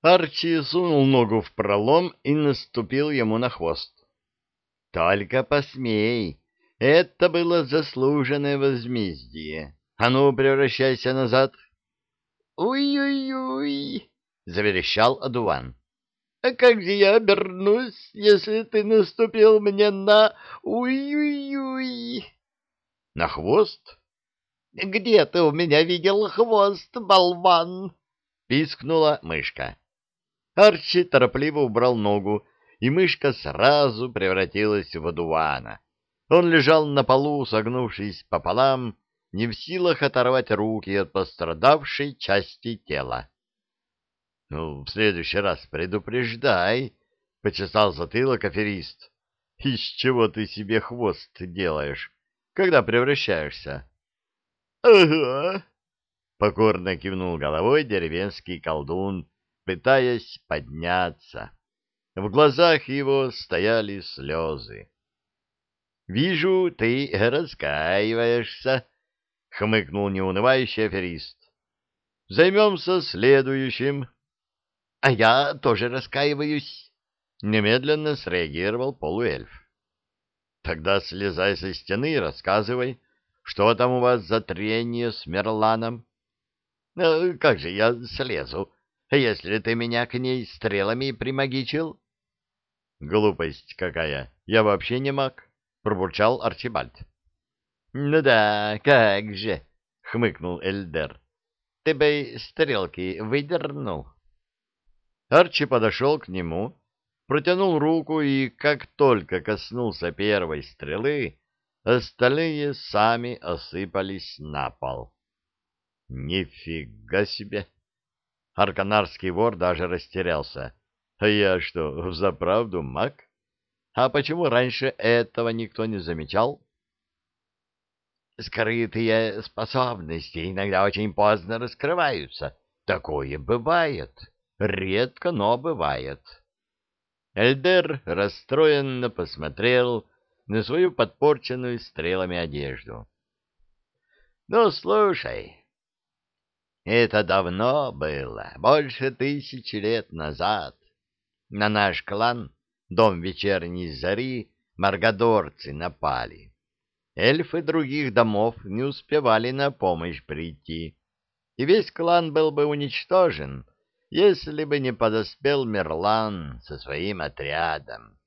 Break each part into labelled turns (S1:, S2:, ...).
S1: Арчи сунул ногу в пролом и наступил ему на хвост. «Только посмей! Это было заслуженное возмездие. А ну, превращайся назад!» «Уй-уй-уй!» — заверещал одуван. «А как же я обернусь, если ты наступил мне на... Уй-уй-уй!» «На хвост?» «Где ты у меня видел хвост, болван?» — пискнула мышка. Арчи торопливо убрал ногу, и мышка сразу превратилась в одувана. Он лежал на полу, согнувшись пополам, не в силах оторвать руки от пострадавшей части тела. — Ну, в следующий раз предупреждай, — почесал затылок аферист. — Из чего ты себе хвост делаешь, когда превращаешься? — Ага, — покорно кивнул головой деревенский колдун, пытаясь подняться. В глазах его стояли слезы. — Вижу, ты раскаиваешься, — хмыкнул неунывающий аферист. — Займемся следующим. — А я тоже раскаиваюсь, — немедленно среагировал полуэльф. — Тогда слезай со стены и рассказывай, что там у вас за трение с Мерланом. «Э, — Как же я слезу, если ты меня к ней стрелами примагичил? — Глупость какая! Я вообще не маг, — пробурчал Арчибальд. — Ну да, как же! — хмыкнул Эльдер. — Ты бы стрелки выдернул. Арчи подошел к нему, протянул руку и, как только коснулся первой стрелы, остальные сами осыпались на пол. — Нифига себе! Арканарский вор даже растерялся. — А я что, взаправду маг? А почему раньше этого никто не замечал? — Скрытые способности иногда очень поздно раскрываются. Такое бывает. Редко, но бывает. Эльдер расстроенно посмотрел на свою подпорченную стрелами одежду. — Ну, слушай, это давно было, больше тысячи лет назад. На наш клан, дом вечерней зари, маргадорцы напали. Эльфы других домов не успевали на помощь прийти, и весь клан был бы уничтожен, если бы не подоспел Мерлан со своим отрядом.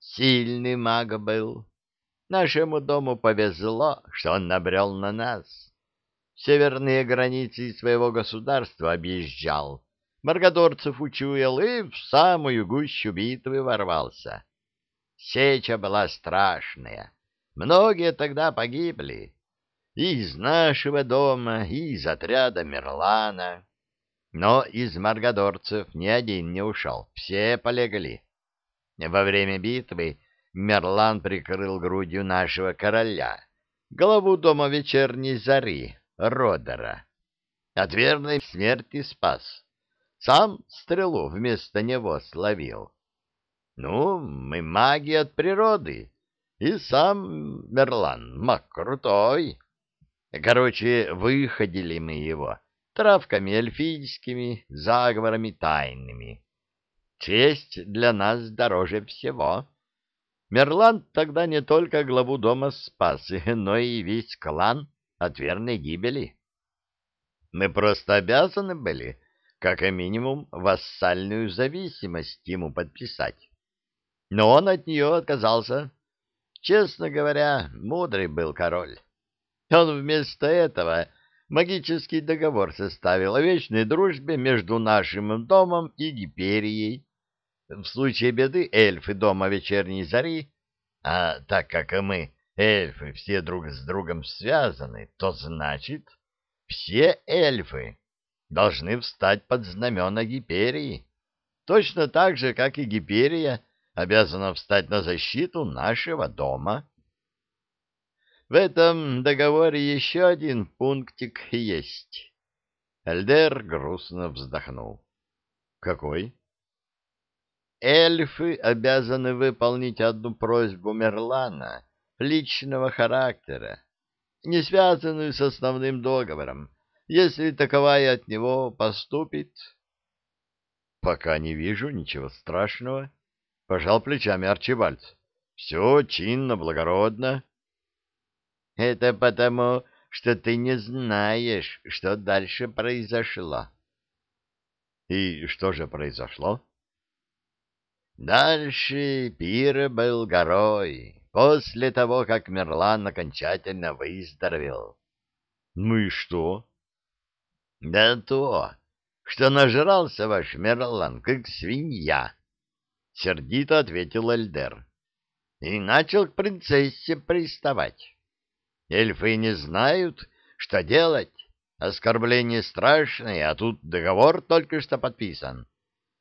S1: Сильный маг был. Нашему дому повезло, что он набрел на нас северные границы своего государства объезжал, маргадорцев учуял и в самую гущу битвы ворвался. Сеча была страшная, многие тогда погибли, и из нашего дома, и из отряда Мерлана. Но из маргадорцев ни один не ушел, все полегли. Во время битвы Мерлан прикрыл грудью нашего короля, главу дома вечерней зари, Родера. От верной смерти спас. Сам стрелу вместо него словил. Ну, мы маги от природы, и сам Мерлан маг крутой. Короче, выходили мы его травками эльфийскими, заговорами тайными. Честь для нас дороже всего. Мерлан тогда не только главу дома спас, но и весь клан от верной гибели. Мы просто обязаны были, как минимум, вассальную зависимость ему подписать. Но он от нее отказался. Честно говоря, мудрый был король. Он вместо этого магический договор составил о вечной дружбе между нашим домом и Гиперией. В случае беды эльфы дома вечерней зари, а так как мы эльфы все друг с другом связаны, то значит, все эльфы должны встать под знамена Гиперии, точно так же, как и Гиперия обязана встать на защиту нашего дома. В этом договоре еще один пунктик есть. Эльдер грустно вздохнул. Какой? Эльфы обязаны выполнить одну просьбу Мерлана — личного характера, не связанную с основным договором, если таковая от него поступит. Пока не вижу ничего страшного. Пожал плечами Арчибальд. Все чинно, благородно. Это потому, что ты не знаешь, что дальше произошло. И что же произошло? Дальше пир был горой, после того, как Мерлан окончательно выздоровел. Ну и что? Да то, что нажрался ваш Мерлан, как свинья, — сердито ответил Эльдер. И начал к принцессе приставать. Эльфы не знают, что делать. Оскорбление страшное, а тут договор только что подписан.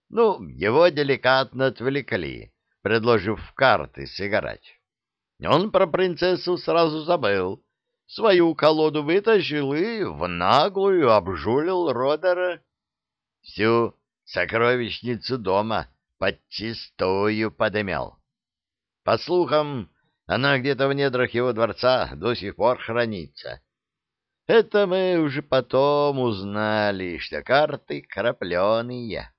S1: Ну, его деликатно отвлекли, предложив в карты сыграть. Он про принцессу сразу забыл. Свою колоду вытащил и в наглую обжулил Родера. Всю сокровищницу дома подчистую подымел. По слухам, она где-то в недрах его дворца до сих пор хранится. Это мы уже потом узнали, что карты крапленые.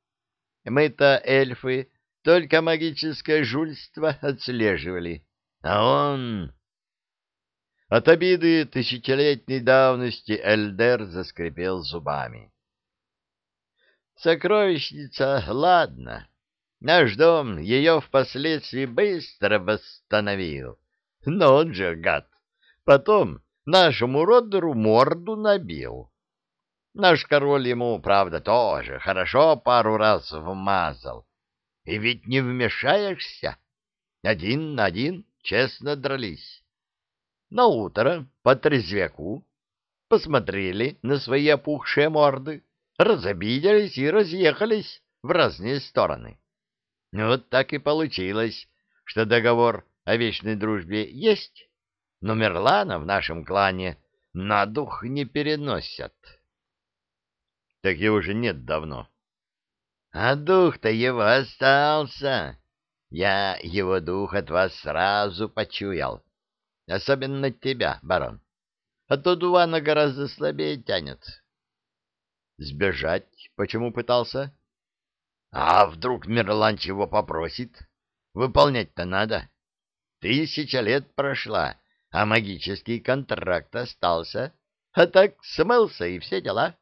S1: Мы-то, эльфы, только магическое жульство отслеживали. А он... От обиды тысячелетней давности Эльдер заскрипел зубами. Сокровищница, ладно. Наш дом ее впоследствии быстро восстановил. Но он же, гад, потом нашему Родеру морду набил. Наш король ему, правда, тоже хорошо пару раз вмазал. И ведь не вмешаешься. Один на один честно дрались. На утро по трезвяку посмотрели на свои опухшие морды, разобиделись и разъехались в разные стороны. Вот так и получилось, что договор о вечной дружбе есть, но Мерлана в нашем клане на дух не переносят. Так его же нет давно. А дух-то его остался. Я его дух от вас сразу почуял. Особенно тебя, барон. А то Дувана гораздо слабее тянет. Сбежать почему пытался? А вдруг Мерлан чего попросит? Выполнять-то надо. Тысяча лет прошла, а магический контракт остался. А так смылся и все дела.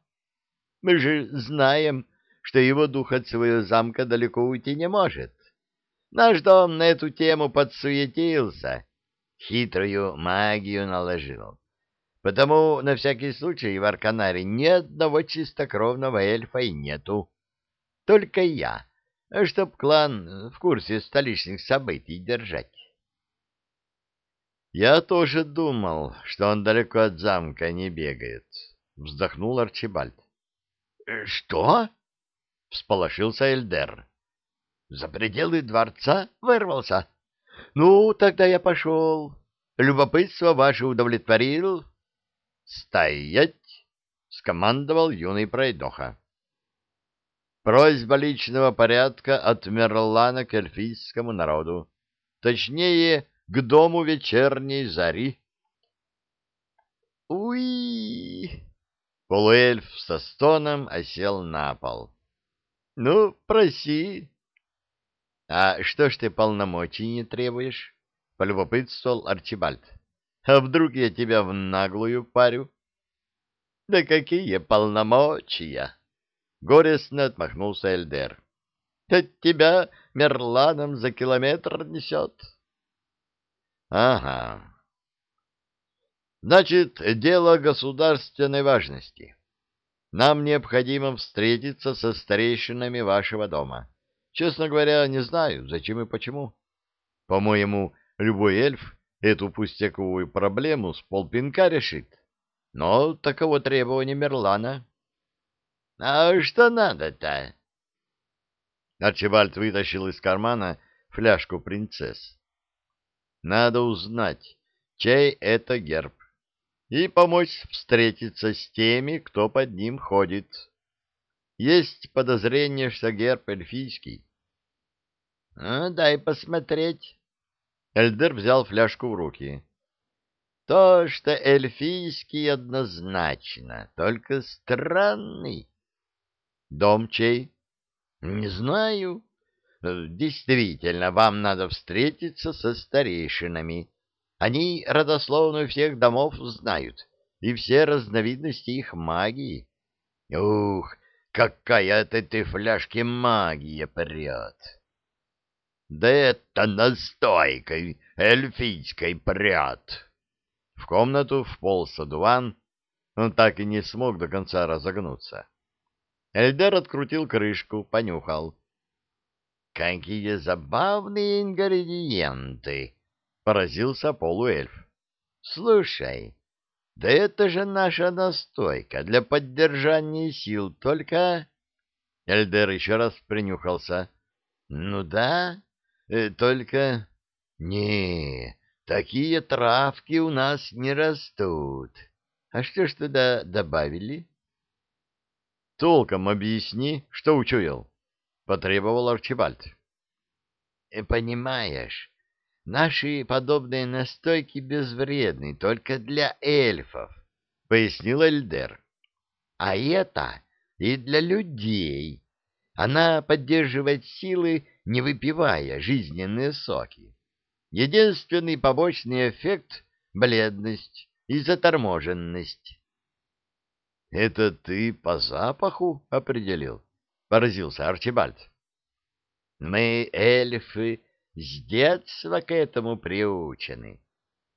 S1: Мы же знаем, что его дух от своего замка далеко уйти не может. Наш дом на эту тему подсуетился, хитрую магию наложил. Потому на всякий случай в Арканаре ни одного чистокровного эльфа и нету. Только я, чтоб клан в курсе столичных событий держать. Я тоже думал, что он далеко от замка не бегает, вздохнул Арчибальд. — Что? — всполошился Эльдер. — За пределы дворца вырвался? — Ну, тогда я пошел. Любопытство ваше удовлетворил? — Стоять! — скомандовал юный пройдоха. Просьба личного порядка от Мерлана к эльфийскому народу. Точнее, к дому вечерней зари. «Уи!» Полуэльф со стоном осел на пол. — Ну, проси. — А что ж ты полномочий не требуешь? — полюбопытствовал Арчибальд. — А вдруг я тебя в наглую парю? — Да какие полномочия! — горестно отмахнулся Эльдер. — От тебя Мерланом за километр несет. — Ага, Значит, дело государственной важности. Нам необходимо встретиться со старейшинами вашего дома. Честно говоря, не знаю, зачем и почему. По-моему, любой эльф эту пустяковую проблему с полпинка решит. Но таково требование Мерлана. — А что надо-то? Арчибальд вытащил из кармана фляжку принцесс. — Надо узнать, чей это герб и помочь встретиться с теми, кто под ним ходит. Есть подозрение, что герб эльфийский. — А, дай посмотреть. Эльдер взял фляжку в руки. — То, что эльфийский однозначно, только странный. — Дом чей? Не знаю. Действительно, вам надо встретиться со старейшинами. Они родословную всех домов знают и все разновидности их магии. Ух, какая от этой фляжки магия прет! Да это настойкой эльфийской прет! В комнату вполз одуван, он так и не смог до конца разогнуться. Эльдер открутил крышку, понюхал. «Какие забавные ингредиенты!» — поразился полуэльф. «Слушай, да это же наша настойка для поддержания сил, только...» Эльдер еще раз принюхался. «Ну да, э, только...» «Не, такие травки у нас не растут. А что ж туда добавили?»
S2: Толком объясни, что учуял, — потребовал Арчибальд.
S1: Э, — Понимаешь, наши подобные настойки безвредны только для эльфов, — пояснил Эльдер. — А это и для людей. Она поддерживает силы, не выпивая жизненные соки. Единственный побочный эффект — бледность и заторможенность.
S2: — Это ты по запаху определил? — поразился Арчибальд.
S1: — Мы, эльфы, с детства к этому приучены.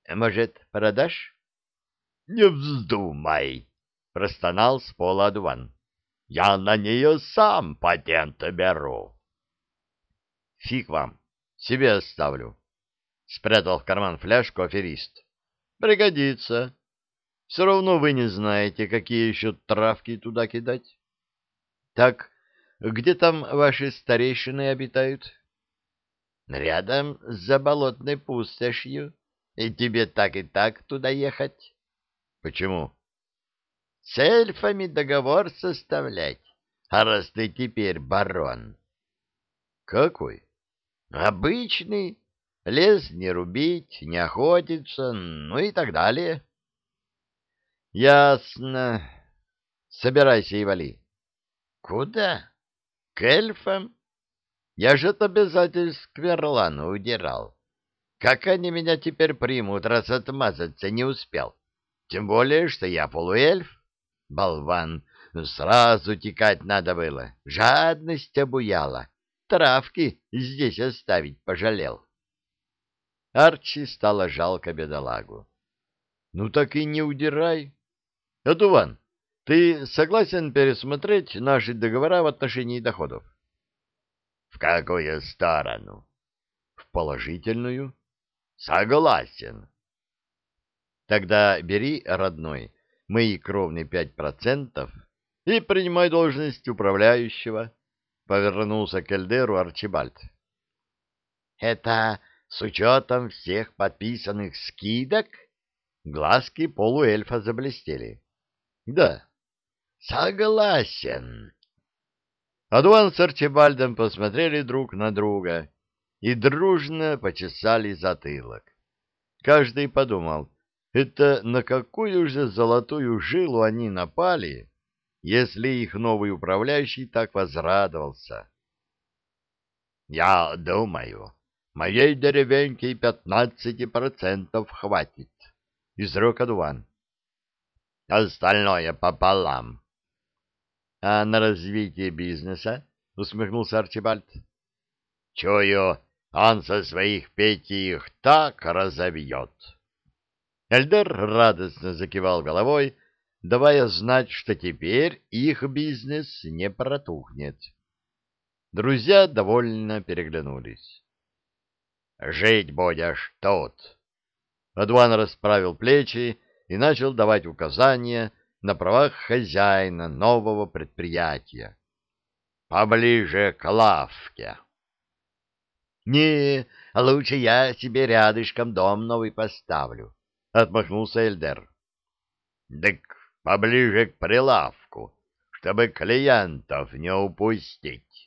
S1: Может, продашь?
S2: — Не вздумай! — простонал с пола Адван. — Я на нее сам патент беру.
S1: — Фиг вам, себе оставлю. Спрятал в карман фляжку аферист. — Пригодится. Все равно вы не знаете, какие еще травки туда кидать. Так, где там ваши старейшины обитают? Рядом с заболотной пустошью. И тебе так и так туда ехать. Почему? С эльфами договор составлять. А раз ты теперь барон. Какой? Обычный. Лес не рубить, не охотиться, ну и так далее. Ясно. Собирайся и вали. Куда? К эльфам? Я же от обязательств к Верлану удирал. Как они меня теперь примут, раз отмазаться не успел? Тем более, что я полуэльф. Болван, сразу текать надо было. Жадность обуяла. Травки здесь оставить пожалел. Арчи стало жалко бедолагу. — Ну так и не удирай. Адуван, ты согласен пересмотреть наши договора в отношении доходов? В какую сторону? В положительную. Согласен. Тогда бери, родной, мои кровные пять процентов и принимай должность управляющего, повернулся к Эльдеру Арчибальд. Это с учетом всех подписанных скидок? Глазки полуэльфа заблестели. Да. Согласен. Адуан с Арчибальдом посмотрели друг на друга и дружно почесали затылок. Каждый подумал, это на какую же золотую жилу они напали, если их новый управляющий так возрадовался. «Я думаю, моей деревеньки пятнадцати процентов хватит», — изрек Адуан остальное пополам. — А на развитие бизнеса? — усмехнулся Арчибальд. — Чую, он со своих пяти их так разовьет. Эльдер радостно закивал головой, давая знать, что теперь их бизнес не протухнет. Друзья довольно переглянулись. — Жить будешь тут. Адван расправил плечи и начал давать указания на правах хозяина нового предприятия. «Поближе к лавке». «Не, лучше я себе рядышком дом новый поставлю», — отмахнулся Эльдер. «Так поближе к прилавку, чтобы клиентов не упустить».